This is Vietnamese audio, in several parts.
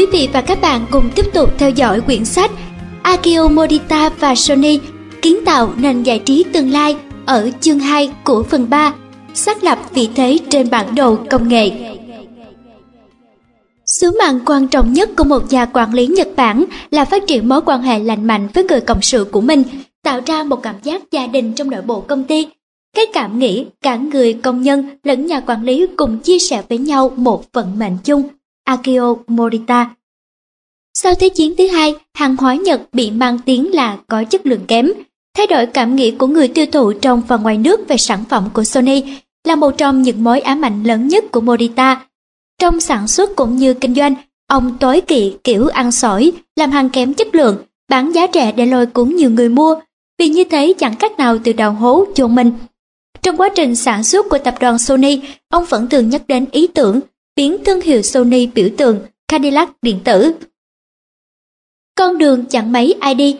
quý vị và các bạn cùng tiếp tục theo dõi quyển sách Akio Morita và Sony kiến tạo nền giải trí tương lai ở chương 2 của phần 3 xác lập vị thế trên bản đồ công nghệ. Sứ mạng quan trọng nhất của một nhà quản lý Nhật Bản là phát triển mối quan hệ lành mạnh với người cộng sự của mình, tạo ra một cảm giác gia đình trong nội bộ công ty. Cái cảm nghĩ cả người công nhân lẫn nhà quản lý cùng chia sẻ với nhau một vận mệnh chung. Akio Morita Sau Thế chiến thứ hai, hàng hóa Nhật bị mang tiếng là có chất lượng kém. Thay đổi cảm nghĩ của người tiêu thụ trong và ngoài nước về sản phẩm của Sony là một trong những mối ám ảnh lớn nhất của Morita. Trong sản xuất cũng như kinh doanh, ông tối kỵ kiểu ăn sỏi, làm hàng kém chất lượng, bán giá rẻ để lôi cuốn nhiều người mua, vì như thế chẳng cách nào từ đào hố chôn mình. Trong quá trình sản xuất của tập đoàn Sony, ông vẫn thường nhắc đến ý tưởng biến thương hiệu Sony biểu tượng Cadillac điện tử. Con đường chẳng mấy ai đi.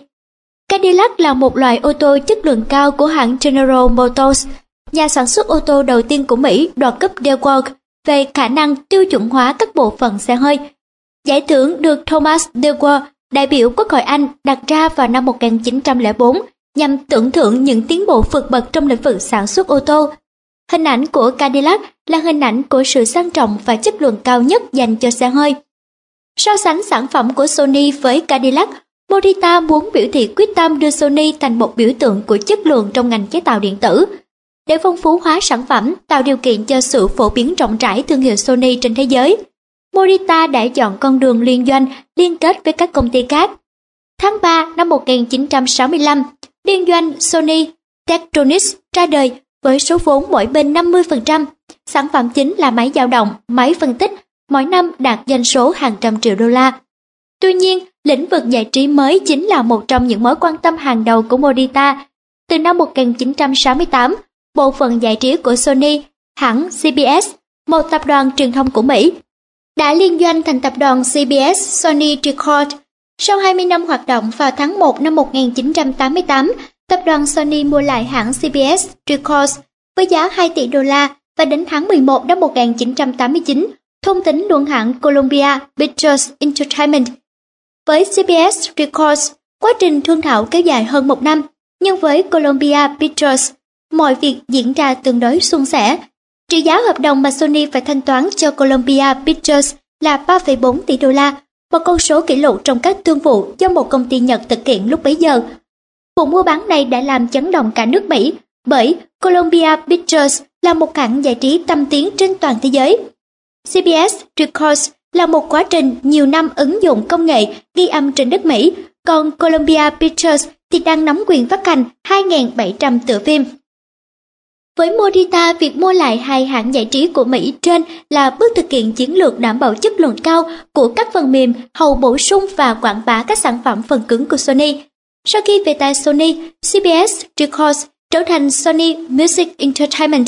Cadillac là một loại ô tô chất lượng cao của hãng General Motors, nhà sản xuất ô tô đầu tiên của Mỹ đoạt cúp DeWalt về khả năng tiêu chuẩn hóa các bộ phận xe hơi. Giải thưởng được Thomas DeWalt, đại biểu Quốc hội Anh đặt ra vào năm 1904 nhằm tưởng thưởng những tiến bộ vượt bậc trong lĩnh vực sản xuất ô tô. Hình ảnh của Cadillac là hình ảnh của sự sang trọng và chất lượng cao nhất dành cho xe hơi. So sánh sản phẩm của Sony với Cadillac, Morita muốn biểu thị quyết tâm đưa Sony thành một biểu tượng của chất lượng trong ngành chế tạo điện tử. Để phong phú hóa sản phẩm, tạo điều kiện cho sự phổ biến rộng rãi thương hiệu Sony trên thế giới, Morita đã chọn con đường liên doanh liên kết với các công ty khác. Tháng 3 năm 1965, liên doanh Sony Tektronix ra đời với số vốn mỗi bên 50%. Sản phẩm chính là máy dao động, máy phân tích, mỗi năm đạt doanh số hàng trăm triệu đô la. Tuy nhiên, lĩnh vực giải trí mới chính là một trong những mối quan tâm hàng đầu của Morita. Từ năm 1968, bộ phận giải trí của Sony, hãng CBS, một tập đoàn truyền thông của Mỹ, đã liên doanh thành tập đoàn CBS Sony Record. Sau 20 năm hoạt động vào tháng 1 năm 1988, tập đoàn Sony mua lại hãng CBS Records với giá 2 tỷ đô la và đến tháng 11 năm 1989, thông tính luôn hãng Columbia Pictures Entertainment. Với CBS Records, quá trình thương thảo kéo dài hơn một năm, nhưng với Columbia Pictures, mọi việc diễn ra tương đối suôn sẻ. Trị giá hợp đồng mà Sony phải thanh toán cho Columbia Pictures là 3,4 tỷ đô la, một con số kỷ lục trong các thương vụ do một công ty Nhật thực hiện lúc bấy giờ. Vụ mua bán này đã làm chấn động cả nước Mỹ bởi Columbia Pictures là một hãng giải trí tâm tiếng trên toàn thế giới. CBS Records là một quá trình nhiều năm ứng dụng công nghệ ghi âm trên đất Mỹ, còn Columbia Pictures thì đang nắm quyền phát hành 2.700 tựa phim. Với Morita, việc mua lại hai hãng giải trí của Mỹ trên là bước thực hiện chiến lược đảm bảo chất lượng cao của các phần mềm hầu bổ sung và quảng bá các sản phẩm phần cứng của Sony. Sau khi về tay Sony, CBS Records trở thành Sony Music Entertainment,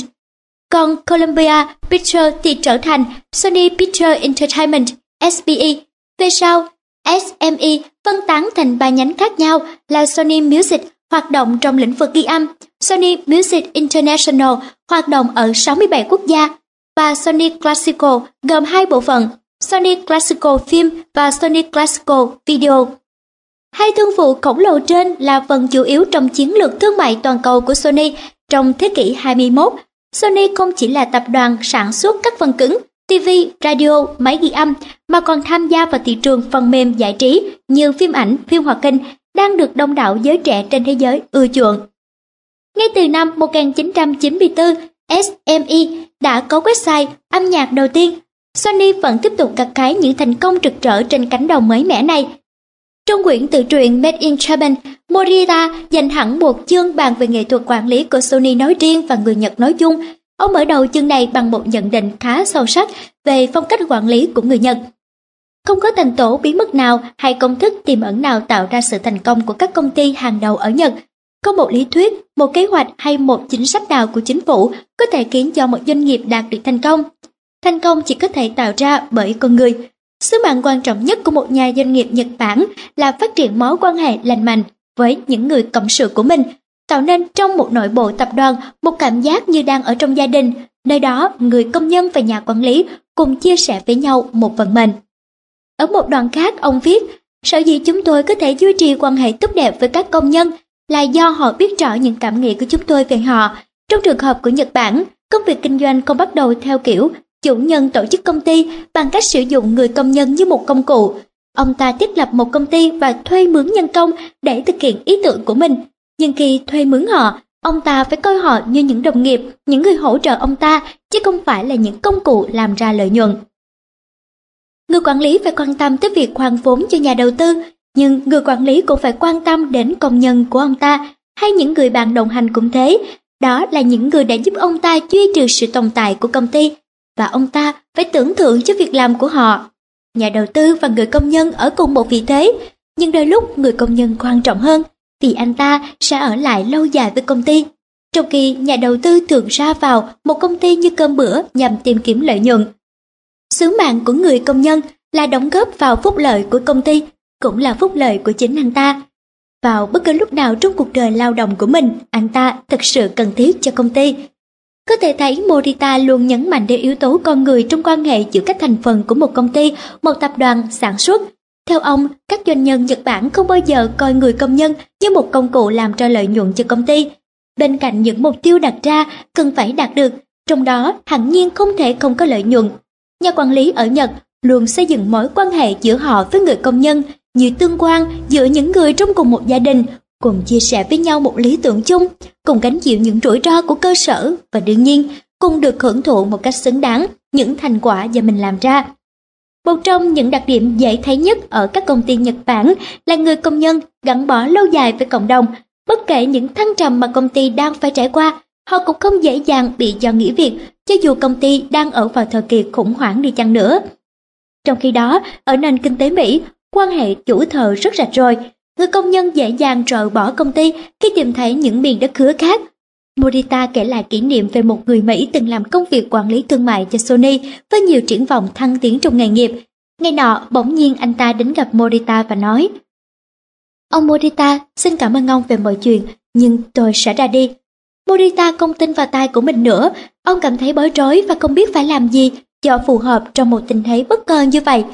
còn Columbia Pictures thì trở thành Sony Picture Entertainment SPE. Về sau, SME phân tán thành ba nhánh khác nhau là Sony Music hoạt động trong lĩnh vực ghi âm, Sony Music International hoạt động ở 67 quốc gia và Sony Classical gồm hai bộ phận Sony Classical Film và Sony Classical Video. Hai thương vụ khổng lồ trên là phần chủ yếu trong chiến lược thương mại toàn cầu của Sony trong thế kỷ 21. Sony không chỉ là tập đoàn sản xuất các phần cứng, TV, radio, máy ghi âm mà còn tham gia vào thị trường phần mềm giải trí như phim ảnh, phim hoạt hình đang được đông đảo giới trẻ trên thế giới ưa chuộng. Ngay từ năm 1994, SME đã có website âm nhạc đầu tiên. Sony vẫn tiếp tục gặt hái những thành công rực rỡ trên cánh đồng mới mẻ này trong quyển tự truyện Made in Japan, Morita dành hẳn một chương bàn về nghệ thuật quản lý của Sony nói riêng và người Nhật nói chung. Ông mở đầu chương này bằng một nhận định khá sâu sắc về phong cách quản lý của người Nhật. Không có thành tổ bí mật nào hay công thức tiềm ẩn nào tạo ra sự thành công của các công ty hàng đầu ở Nhật. Có một lý thuyết, một kế hoạch hay một chính sách nào của chính phủ có thể khiến cho một doanh nghiệp đạt được thành công. Thành công chỉ có thể tạo ra bởi con người, Sứ mạng quan trọng nhất của một nhà doanh nghiệp Nhật Bản là phát triển mối quan hệ lành mạnh với những người cộng sự của mình, tạo nên trong một nội bộ tập đoàn một cảm giác như đang ở trong gia đình, nơi đó người công nhân và nhà quản lý cùng chia sẻ với nhau một vận mệnh. Ở một đoạn khác, ông viết, sở dĩ chúng tôi có thể duy trì quan hệ tốt đẹp với các công nhân là do họ biết rõ những cảm nghĩ của chúng tôi về họ. Trong trường hợp của Nhật Bản, công việc kinh doanh không bắt đầu theo kiểu chủ nhân tổ chức công ty bằng cách sử dụng người công nhân như một công cụ. Ông ta thiết lập một công ty và thuê mướn nhân công để thực hiện ý tưởng của mình. Nhưng khi thuê mướn họ, ông ta phải coi họ như những đồng nghiệp, những người hỗ trợ ông ta, chứ không phải là những công cụ làm ra lợi nhuận. Người quản lý phải quan tâm tới việc hoàn vốn cho nhà đầu tư, nhưng người quản lý cũng phải quan tâm đến công nhân của ông ta hay những người bạn đồng hành cũng thế. Đó là những người đã giúp ông ta duy trì sự tồn tại của công ty và ông ta phải tưởng thưởng cho việc làm của họ. Nhà đầu tư và người công nhân ở cùng một vị thế, nhưng đôi lúc người công nhân quan trọng hơn vì anh ta sẽ ở lại lâu dài với công ty. Trong khi nhà đầu tư thường ra vào một công ty như cơm bữa nhằm tìm kiếm lợi nhuận. Sứ mạng của người công nhân là đóng góp vào phúc lợi của công ty, cũng là phúc lợi của chính anh ta. Vào bất cứ lúc nào trong cuộc đời lao động của mình, anh ta thật sự cần thiết cho công ty. Có thể thấy Morita luôn nhấn mạnh đến yếu tố con người trong quan hệ giữa các thành phần của một công ty, một tập đoàn sản xuất. Theo ông, các doanh nhân Nhật Bản không bao giờ coi người công nhân như một công cụ làm ra lợi nhuận cho công ty. Bên cạnh những mục tiêu đặt ra cần phải đạt được, trong đó hẳn nhiên không thể không có lợi nhuận. Nhà quản lý ở Nhật luôn xây dựng mối quan hệ giữa họ với người công nhân như tương quan giữa những người trong cùng một gia đình cùng chia sẻ với nhau một lý tưởng chung, cùng gánh chịu những rủi ro của cơ sở và đương nhiên cùng được hưởng thụ một cách xứng đáng những thành quả do mình làm ra. Một trong những đặc điểm dễ thấy nhất ở các công ty Nhật Bản là người công nhân gắn bó lâu dài với cộng đồng. Bất kể những thăng trầm mà công ty đang phải trải qua, họ cũng không dễ dàng bị cho nghỉ việc, cho dù công ty đang ở vào thời kỳ khủng hoảng đi chăng nữa. Trong khi đó, ở nền kinh tế Mỹ, quan hệ chủ thờ rất rạch ròi, người công nhân dễ dàng rời bỏ công ty khi tìm thấy những miền đất hứa khác. Morita kể lại kỷ niệm về một người Mỹ từng làm công việc quản lý thương mại cho Sony với nhiều triển vọng thăng tiến trong nghề nghiệp. Ngày nọ, bỗng nhiên anh ta đến gặp Morita và nói Ông Morita, xin cảm ơn ông về mọi chuyện, nhưng tôi sẽ ra đi. Morita không tin vào tay của mình nữa, ông cảm thấy bối rối và không biết phải làm gì cho phù hợp trong một tình thế bất ngờ như vậy.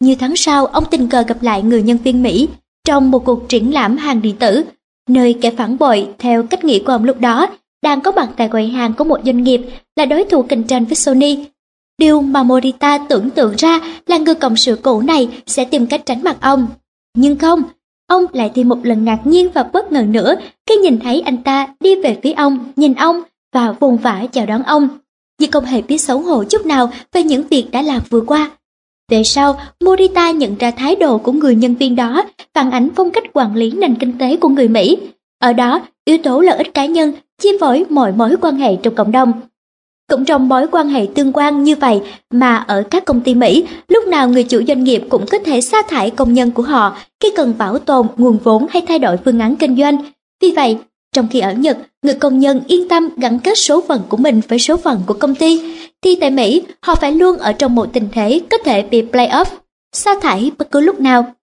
Như tháng sau, ông tình cờ gặp lại người nhân viên Mỹ trong một cuộc triển lãm hàng điện tử, nơi kẻ phản bội theo cách nghĩ của ông lúc đó đang có mặt tại quầy hàng của một doanh nghiệp là đối thủ cạnh tranh với Sony. Điều mà Morita tưởng tượng ra là người cộng sự cũ này sẽ tìm cách tránh mặt ông. Nhưng không, ông lại thêm một lần ngạc nhiên và bất ngờ nữa khi nhìn thấy anh ta đi về phía ông, nhìn ông và vùng vã chào đón ông. Vì không hề biết xấu hổ chút nào về những việc đã làm vừa qua. Về sau, Morita nhận ra thái độ của người nhân viên đó phản ánh phong cách quản lý nền kinh tế của người Mỹ. Ở đó, yếu tố lợi ích cá nhân chi phối mọi mối quan hệ trong cộng đồng. Cũng trong mối quan hệ tương quan như vậy mà ở các công ty Mỹ, lúc nào người chủ doanh nghiệp cũng có thể sa thải công nhân của họ khi cần bảo tồn nguồn vốn hay thay đổi phương án kinh doanh. Vì vậy, trong khi ở Nhật, người công nhân yên tâm gắn kết số phận của mình với số phận của công ty, thì tại Mỹ, họ phải luôn ở trong một tình thế có thể bị play-off, sa thải bất cứ lúc nào.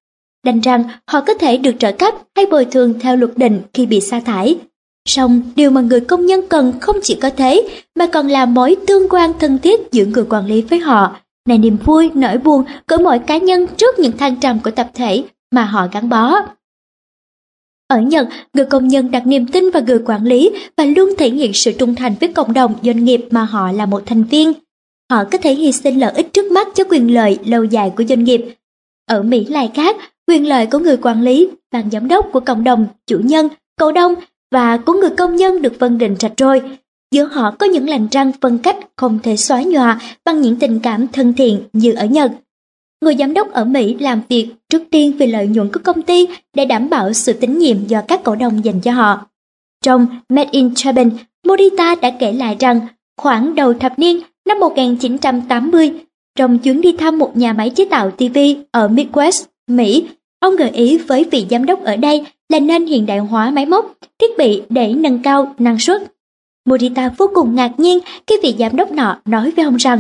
Đành rằng họ có thể được trợ cấp hay bồi thường theo luật định khi bị sa thải. Song điều mà người công nhân cần không chỉ có thế, mà còn là mối tương quan thân thiết giữa người quản lý với họ, là niềm vui, nỗi buồn của mỗi cá nhân trước những thăng trầm của tập thể mà họ gắn bó. Ở Nhật, người công nhân đặt niềm tin vào người quản lý và luôn thể hiện sự trung thành với cộng đồng doanh nghiệp mà họ là một thành viên. Họ có thể hy sinh lợi ích trước mắt cho quyền lợi lâu dài của doanh nghiệp. Ở Mỹ lại khác, quyền lợi của người quản lý, ban giám đốc của cộng đồng, chủ nhân, cổ đông và của người công nhân được phân định rạch rôi. Giữa họ có những lành răng phân cách không thể xóa nhòa bằng những tình cảm thân thiện như ở Nhật. Người giám đốc ở Mỹ làm việc trước tiên vì lợi nhuận của công ty để đảm bảo sự tín nhiệm do các cổ đông dành cho họ. Trong Made in Japan, Morita đã kể lại rằng khoảng đầu thập niên năm 1980, trong chuyến đi thăm một nhà máy chế tạo TV ở Midwest, Mỹ, ông gợi ý với vị giám đốc ở đây là nên hiện đại hóa máy móc, thiết bị để nâng cao năng suất. Morita vô cùng ngạc nhiên khi vị giám đốc nọ nói với ông rằng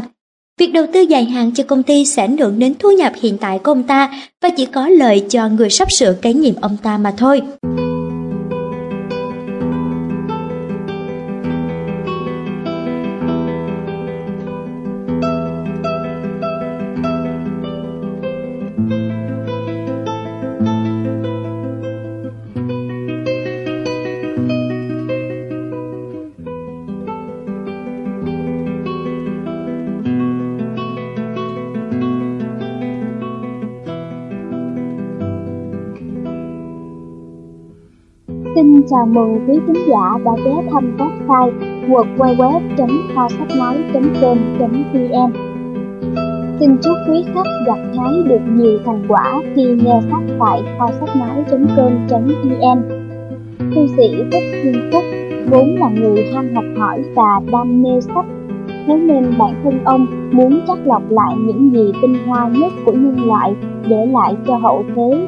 Việc đầu tư dài hạn cho công ty sẽ ảnh hưởng đến thu nhập hiện tại của ông ta và chỉ có lợi cho người sắp sửa kế nhiệm ông ta mà thôi. Chào mừng quý khán giả đã ghé thăm website www.kho sách nói.com.vn Xin chúc quý khách gặt hái được nhiều thành quả khi nghe sách tại kho sách nói.com.vn Thư sĩ Thích Thiên Phúc, vốn là người ham học hỏi và đam mê sách. Thế nên bản thân ông muốn chắc lọc lại những gì tinh hoa nhất của nhân loại để lại cho hậu thế.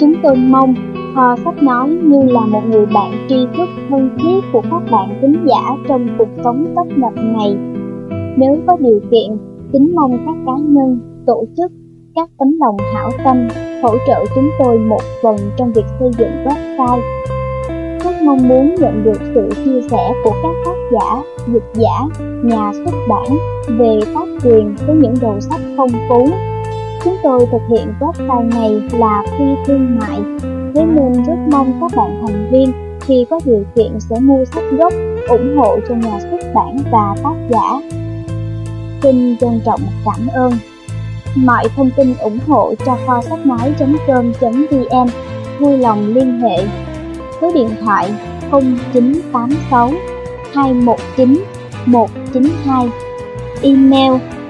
Chúng tôi mong ờ, Kho Sách Nói như là một người bạn tri thức thân thiết của các bạn tính giả trong cuộc sống tấp nập này. Nếu có điều kiện, kính mong các cá nhân, tổ chức, các tấm lòng hảo tâm hỗ trợ chúng tôi một phần trong việc xây dựng website. Rất mong muốn nhận được sự chia sẻ của các tác giả, dịch giả, nhà xuất bản về tác quyền với những đầu sách phong phú Chúng tôi thực hiện website này là phi thương mại, thế nên rất mong các bạn thành viên khi có điều kiện sẽ mua sách gốc, ủng hộ cho nhà xuất bản và tác giả. Xin trân trọng cảm ơn. Mọi thông tin ủng hộ cho kho sách nói.com.vn vui lòng liên hệ số điện thoại 0986 219 192 email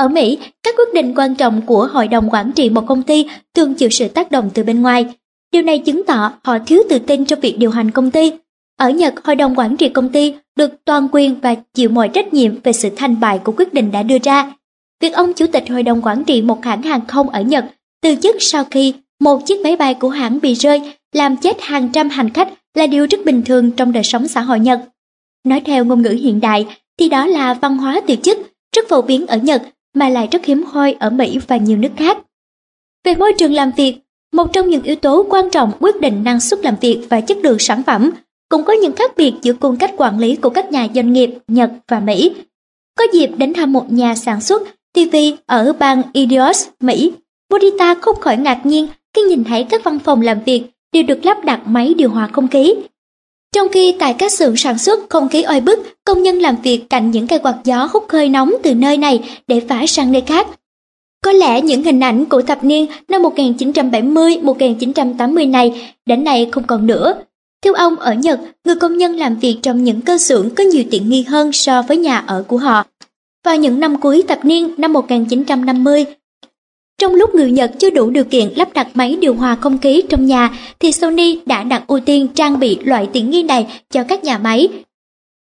Ở Mỹ, các quyết định quan trọng của hội đồng quản trị một công ty thường chịu sự tác động từ bên ngoài. Điều này chứng tỏ họ thiếu tự tin trong việc điều hành công ty. Ở Nhật, hội đồng quản trị công ty được toàn quyền và chịu mọi trách nhiệm về sự thành bại của quyết định đã đưa ra. Việc ông chủ tịch hội đồng quản trị một hãng hàng không ở Nhật từ chức sau khi một chiếc máy bay của hãng bị rơi làm chết hàng trăm hành khách là điều rất bình thường trong đời sống xã hội Nhật. Nói theo ngôn ngữ hiện đại thì đó là văn hóa từ chức, rất phổ biến ở Nhật mà lại rất hiếm hoi ở Mỹ và nhiều nước khác. Về môi trường làm việc, một trong những yếu tố quan trọng quyết định năng suất làm việc và chất lượng sản phẩm cũng có những khác biệt giữa cung cách quản lý của các nhà doanh nghiệp Nhật và Mỹ. Có dịp đến thăm một nhà sản xuất TV ở bang Idios, Mỹ, Bodita không khỏi ngạc nhiên khi nhìn thấy các văn phòng làm việc đều được lắp đặt máy điều hòa không khí. Trong khi tại các xưởng sản xuất không khí oi bức, công nhân làm việc cạnh những cây quạt gió hút hơi nóng từ nơi này để phả sang nơi khác. Có lẽ những hình ảnh của thập niên năm 1970-1980 này đến nay không còn nữa. Theo ông, ở Nhật, người công nhân làm việc trong những cơ xưởng có nhiều tiện nghi hơn so với nhà ở của họ. Vào những năm cuối thập niên năm 1950, trong lúc người Nhật chưa đủ điều kiện lắp đặt máy điều hòa không khí trong nhà, thì Sony đã đặt ưu tiên trang bị loại tiện nghi này cho các nhà máy.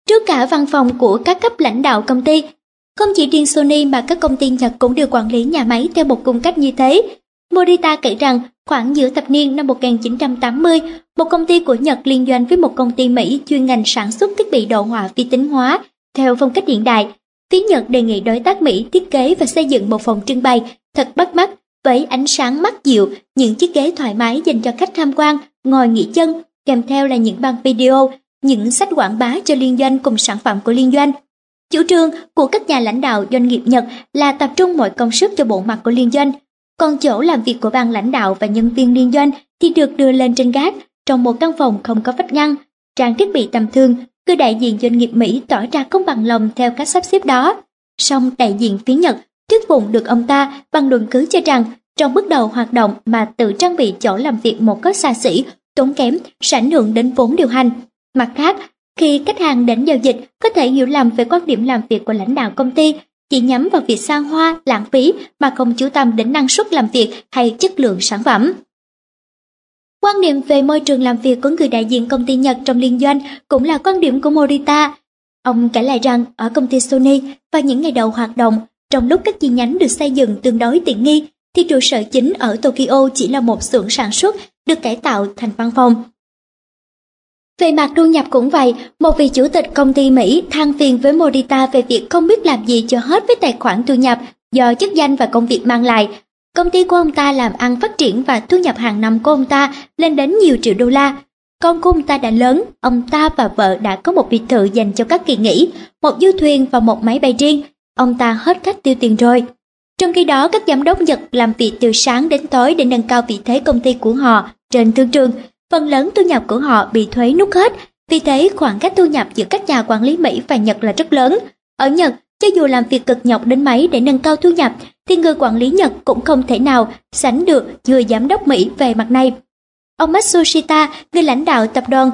Trước cả văn phòng của các cấp lãnh đạo công ty, không chỉ riêng Sony mà các công ty Nhật cũng đều quản lý nhà máy theo một cung cách như thế. Morita kể rằng khoảng giữa thập niên năm 1980, một công ty của Nhật liên doanh với một công ty Mỹ chuyên ngành sản xuất thiết bị đồ họa vi tính hóa theo phong cách hiện đại. Phía Nhật đề nghị đối tác Mỹ thiết kế và xây dựng một phòng trưng bày thật bắt mắt với ánh sáng mắt dịu, những chiếc ghế thoải mái dành cho khách tham quan, ngồi nghỉ chân, kèm theo là những băng video, những sách quảng bá cho liên doanh cùng sản phẩm của liên doanh. Chủ trương của các nhà lãnh đạo doanh nghiệp Nhật là tập trung mọi công sức cho bộ mặt của liên doanh, còn chỗ làm việc của ban lãnh đạo và nhân viên liên doanh thì được đưa lên trên gác trong một căn phòng không có vách ngăn, trang thiết bị tầm thường, cứ đại diện doanh nghiệp Mỹ tỏ ra không bằng lòng theo cách sắp xếp đó. Song đại diện phía Nhật thuyết phục được ông ta bằng luận cứ cho rằng trong bước đầu hoạt động mà tự trang bị chỗ làm việc một cách xa xỉ, tốn kém sẽ ảnh hưởng đến vốn điều hành. Mặt khác, khi khách hàng đến giao dịch có thể hiểu lầm về quan điểm làm việc của lãnh đạo công ty, chỉ nhắm vào việc sang hoa, lãng phí mà không chú tâm đến năng suất làm việc hay chất lượng sản phẩm. Quan điểm về môi trường làm việc của người đại diện công ty Nhật trong liên doanh cũng là quan điểm của Morita. Ông kể lại rằng ở công ty Sony vào những ngày đầu hoạt động, trong lúc các chi nhánh được xây dựng tương đối tiện nghi, thì trụ sở chính ở Tokyo chỉ là một xưởng sản xuất được cải tạo thành văn phòng. Về mặt thu nhập cũng vậy, một vị chủ tịch công ty Mỹ than phiền với Morita về việc không biết làm gì cho hết với tài khoản thu nhập do chức danh và công việc mang lại. Công ty của ông ta làm ăn phát triển và thu nhập hàng năm của ông ta lên đến nhiều triệu đô la. Con của ông ta đã lớn, ông ta và vợ đã có một biệt thự dành cho các kỳ nghỉ, một du thuyền và một máy bay riêng. Ông ta hết cách tiêu tiền rồi. Trong khi đó, các giám đốc Nhật làm việc từ sáng đến tối để nâng cao vị thế công ty của họ trên thương trường. Phần lớn thu nhập của họ bị thuế nút hết, vì thế khoảng cách thu nhập giữa các nhà quản lý Mỹ và Nhật là rất lớn. Ở Nhật, cho dù làm việc cực nhọc đến mấy để nâng cao thu nhập, thì người quản lý Nhật cũng không thể nào sánh được người giám đốc Mỹ về mặt này. Ông Matsushita, người lãnh đạo tập đoàn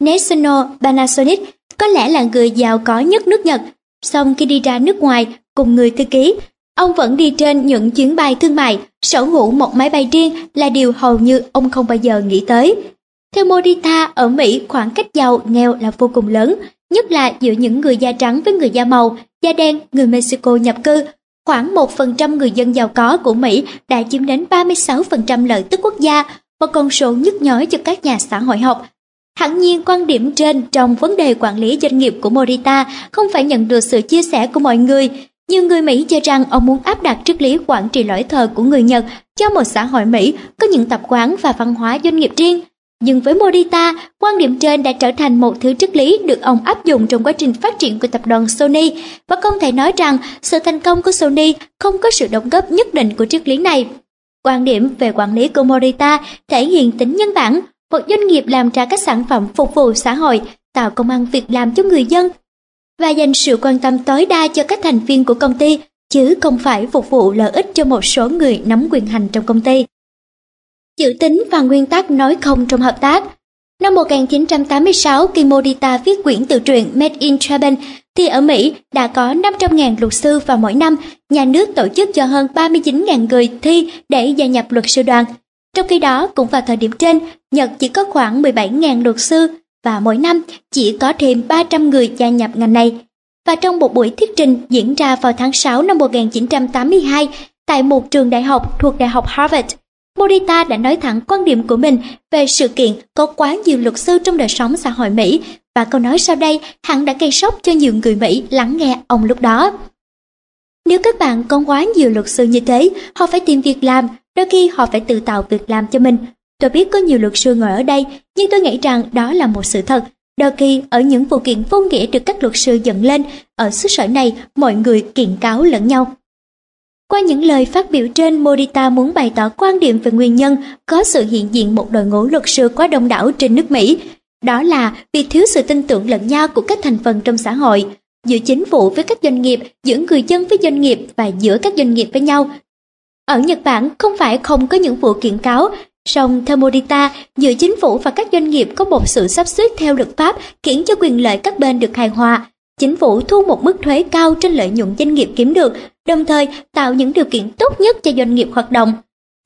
National Panasonic, có lẽ là người giàu có nhất nước Nhật. Song khi đi ra nước ngoài cùng người thư ký, ông vẫn đi trên những chuyến bay thương mại, sở hữu một máy bay riêng là điều hầu như ông không bao giờ nghĩ tới. Theo Morita, ở Mỹ khoảng cách giàu nghèo là vô cùng lớn, nhất là giữa những người da trắng với người da màu, da đen, người Mexico nhập cư. Khoảng 1% người dân giàu có của Mỹ đã chiếm đến 36% lợi tức quốc gia, một con số nhức nhói cho các nhà xã hội học. Hẳn nhiên quan điểm trên trong vấn đề quản lý doanh nghiệp của Morita không phải nhận được sự chia sẻ của mọi người, nhiều người Mỹ cho rằng ông muốn áp đặt triết lý quản trị lỗi thời của người Nhật cho một xã hội Mỹ có những tập quán và văn hóa doanh nghiệp riêng. Nhưng với Morita, quan điểm trên đã trở thành một thứ triết lý được ông áp dụng trong quá trình phát triển của tập đoàn Sony và không thể nói rằng sự thành công của Sony không có sự đóng góp nhất định của triết lý này. Quan điểm về quản lý của Morita thể hiện tính nhân bản, một doanh nghiệp làm ra các sản phẩm phục vụ xã hội, tạo công ăn việc làm cho người dân và dành sự quan tâm tối đa cho các thành viên của công ty, chứ không phải phục vụ lợi ích cho một số người nắm quyền hành trong công ty. Chữ tính và nguyên tắc nói không trong hợp tác Năm 1986, khi Morita viết quyển tự truyện Made in Japan, thì ở Mỹ đã có 500.000 luật sư và mỗi năm, nhà nước tổ chức cho hơn 39.000 người thi để gia nhập luật sư đoàn. Trong khi đó, cũng vào thời điểm trên, Nhật chỉ có khoảng 17.000 luật sư và mỗi năm chỉ có thêm 300 người gia nhập ngành này. Và trong một buổi thuyết trình diễn ra vào tháng 6 năm 1982 tại một trường đại học thuộc Đại học Harvard, Morita đã nói thẳng quan điểm của mình về sự kiện có quá nhiều luật sư trong đời sống xã hội Mỹ và câu nói sau đây hẳn đã gây sốc cho nhiều người Mỹ lắng nghe ông lúc đó. Nếu các bạn có quá nhiều luật sư như thế, họ phải tìm việc làm, đôi khi họ phải tự tạo việc làm cho mình Tôi biết có nhiều luật sư ngồi ở đây, nhưng tôi nghĩ rằng đó là một sự thật. Đôi khi, ở những vụ kiện vô nghĩa được các luật sư dẫn lên, ở xứ sở này, mọi người kiện cáo lẫn nhau. Qua những lời phát biểu trên, Morita muốn bày tỏ quan điểm về nguyên nhân có sự hiện diện một đội ngũ luật sư quá đông đảo trên nước Mỹ. Đó là vì thiếu sự tin tưởng lẫn nhau của các thành phần trong xã hội, giữa chính phủ với các doanh nghiệp, giữa người dân với doanh nghiệp và giữa các doanh nghiệp với nhau. Ở Nhật Bản không phải không có những vụ kiện cáo, song theo Morita, giữa chính phủ và các doanh nghiệp có một sự sắp xếp theo luật pháp khiến cho quyền lợi các bên được hài hòa. Chính phủ thu một mức thuế cao trên lợi nhuận doanh nghiệp kiếm được, đồng thời tạo những điều kiện tốt nhất cho doanh nghiệp hoạt động.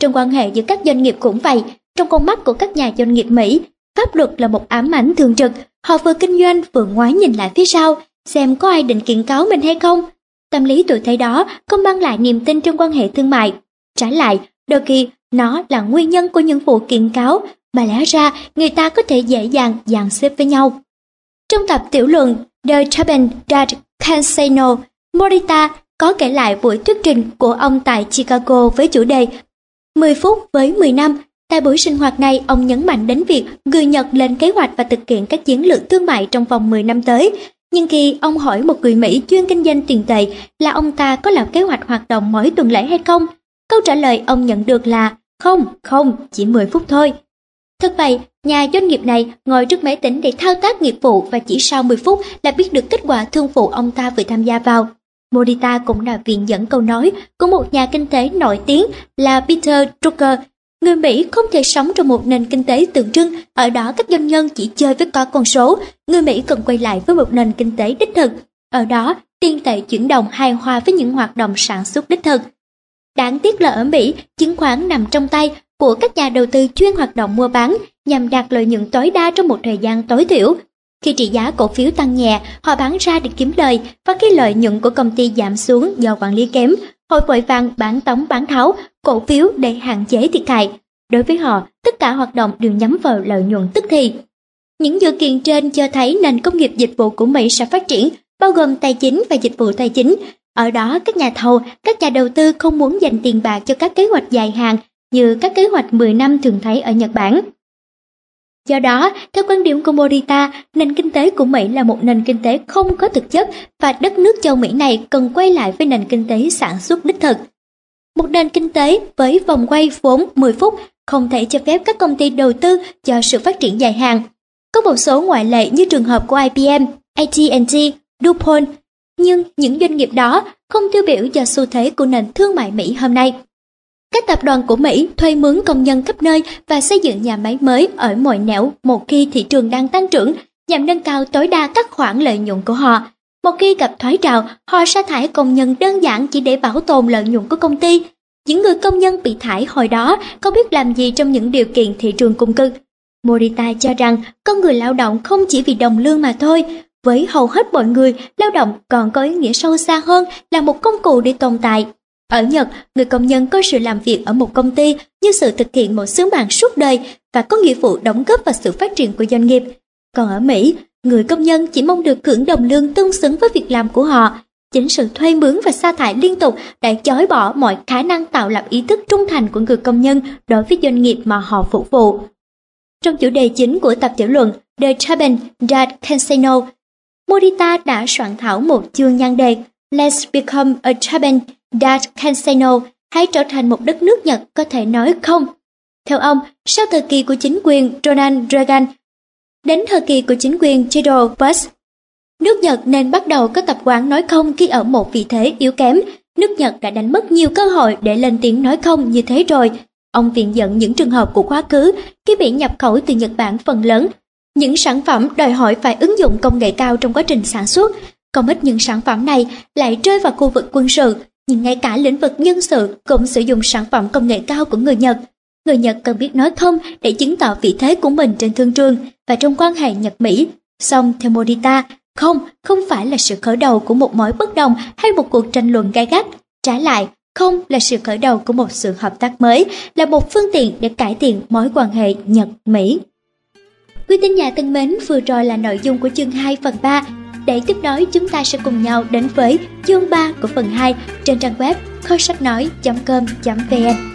Trong quan hệ giữa các doanh nghiệp cũng vậy, trong con mắt của các nhà doanh nghiệp Mỹ, pháp luật là một ám ảnh thường trực, họ vừa kinh doanh vừa ngoái nhìn lại phía sau, xem có ai định kiện cáo mình hay không. Tâm lý tuổi thấy đó không mang lại niềm tin trong quan hệ thương mại. Trái lại, đôi khi nó là nguyên nhân của những vụ kiện cáo mà lẽ ra người ta có thể dễ dàng dàn xếp với nhau. Trong tập tiểu luận The Taben Dad Cansano, Morita có kể lại buổi thuyết trình của ông tại Chicago với chủ đề 10 phút với 10 năm. Tại buổi sinh hoạt này, ông nhấn mạnh đến việc người Nhật lên kế hoạch và thực hiện các chiến lược thương mại trong vòng 10 năm tới. Nhưng khi ông hỏi một người Mỹ chuyên kinh doanh tiền tệ là ông ta có lập kế hoạch hoạt động mỗi tuần lễ hay không, câu trả lời ông nhận được là không, không, chỉ 10 phút thôi. Thật vậy, nhà doanh nghiệp này ngồi trước máy tính để thao tác nghiệp vụ và chỉ sau 10 phút là biết được kết quả thương vụ ông ta vừa tham gia vào. Morita cũng là viện dẫn câu nói của một nhà kinh tế nổi tiếng là Peter Drucker. Người Mỹ không thể sống trong một nền kinh tế tượng trưng, ở đó các doanh nhân chỉ chơi với có con số. Người Mỹ cần quay lại với một nền kinh tế đích thực. Ở đó, tiền tệ chuyển động hài hòa với những hoạt động sản xuất đích thực. Đáng tiếc là ở Mỹ, chứng khoán nằm trong tay của các nhà đầu tư chuyên hoạt động mua bán nhằm đạt lợi nhuận tối đa trong một thời gian tối thiểu. Khi trị giá cổ phiếu tăng nhẹ, họ bán ra để kiếm lời và khi lợi nhuận của công ty giảm xuống do quản lý kém, họ vội vàng bán tống bán tháo cổ phiếu để hạn chế thiệt hại. Đối với họ, tất cả hoạt động đều nhắm vào lợi nhuận tức thì. Những dự kiện trên cho thấy nền công nghiệp dịch vụ của Mỹ sẽ phát triển, bao gồm tài chính và dịch vụ tài chính. Ở đó, các nhà thầu, các nhà đầu tư không muốn dành tiền bạc cho các kế hoạch dài hạn như các kế hoạch 10 năm thường thấy ở Nhật Bản. Do đó, theo quan điểm của Morita, nền kinh tế của Mỹ là một nền kinh tế không có thực chất và đất nước châu Mỹ này cần quay lại với nền kinh tế sản xuất đích thực. Một nền kinh tế với vòng quay vốn 10 phút không thể cho phép các công ty đầu tư cho sự phát triển dài hạn. Có một số ngoại lệ như trường hợp của IBM, AT&T, DuPont, nhưng những doanh nghiệp đó không tiêu biểu cho xu thế của nền thương mại Mỹ hôm nay. Các tập đoàn của Mỹ thuê mướn công nhân khắp nơi và xây dựng nhà máy mới ở mọi nẻo một khi thị trường đang tăng trưởng nhằm nâng cao tối đa các khoản lợi nhuận của họ. Một khi gặp thoái trào, họ sa thải công nhân đơn giản chỉ để bảo tồn lợi nhuận của công ty. Những người công nhân bị thải hồi đó có biết làm gì trong những điều kiện thị trường cung cực. Morita cho rằng con người lao động không chỉ vì đồng lương mà thôi. Với hầu hết mọi người, lao động còn có ý nghĩa sâu xa hơn là một công cụ để tồn tại. Ở Nhật, người công nhân có sự làm việc ở một công ty như sự thực hiện một sứ mạng suốt đời và có nghĩa vụ đóng góp vào sự phát triển của doanh nghiệp. Còn ở Mỹ, người công nhân chỉ mong được hưởng đồng lương tương xứng với việc làm của họ. Chính sự thuê mướn và sa thải liên tục đã chối bỏ mọi khả năng tạo lập ý thức trung thành của người công nhân đối với doanh nghiệp mà họ phục vụ. Trong chủ đề chính của tập tiểu luận The Taben That Casino, Morita đã soạn thảo một chương nhan đề Let's Become a Taben That Kanseno hãy trở thành một đất nước Nhật có thể nói không. Theo ông, sau thời kỳ của chính quyền Ronald Reagan đến thời kỳ của chính quyền Theodore Bush, nước Nhật nên bắt đầu có tập quán nói không khi ở một vị thế yếu kém. Nước Nhật đã đánh mất nhiều cơ hội để lên tiếng nói không như thế rồi. Ông viện dẫn những trường hợp của quá khứ khi bị nhập khẩu từ Nhật Bản phần lớn. Những sản phẩm đòi hỏi phải ứng dụng công nghệ cao trong quá trình sản xuất, còn ít những sản phẩm này lại rơi vào khu vực quân sự, nhưng ngay cả lĩnh vực nhân sự cũng sử dụng sản phẩm công nghệ cao của người Nhật. Người Nhật cần biết nói không để chứng tỏ vị thế của mình trên thương trường và trong quan hệ Nhật-Mỹ. Song theo Morita, không, không phải là sự khởi đầu của một mối bất đồng hay một cuộc tranh luận gai gắt. Trái lại, không là sự khởi đầu của một sự hợp tác mới, là một phương tiện để cải thiện mối quan hệ Nhật-Mỹ. Quý tín giả thân mến, vừa rồi là nội dung của chương 2 phần 3 để tiếp nối, chúng ta sẽ cùng nhau đến với chương 3 của phần 2 trên trang web kho sách nói.com.vn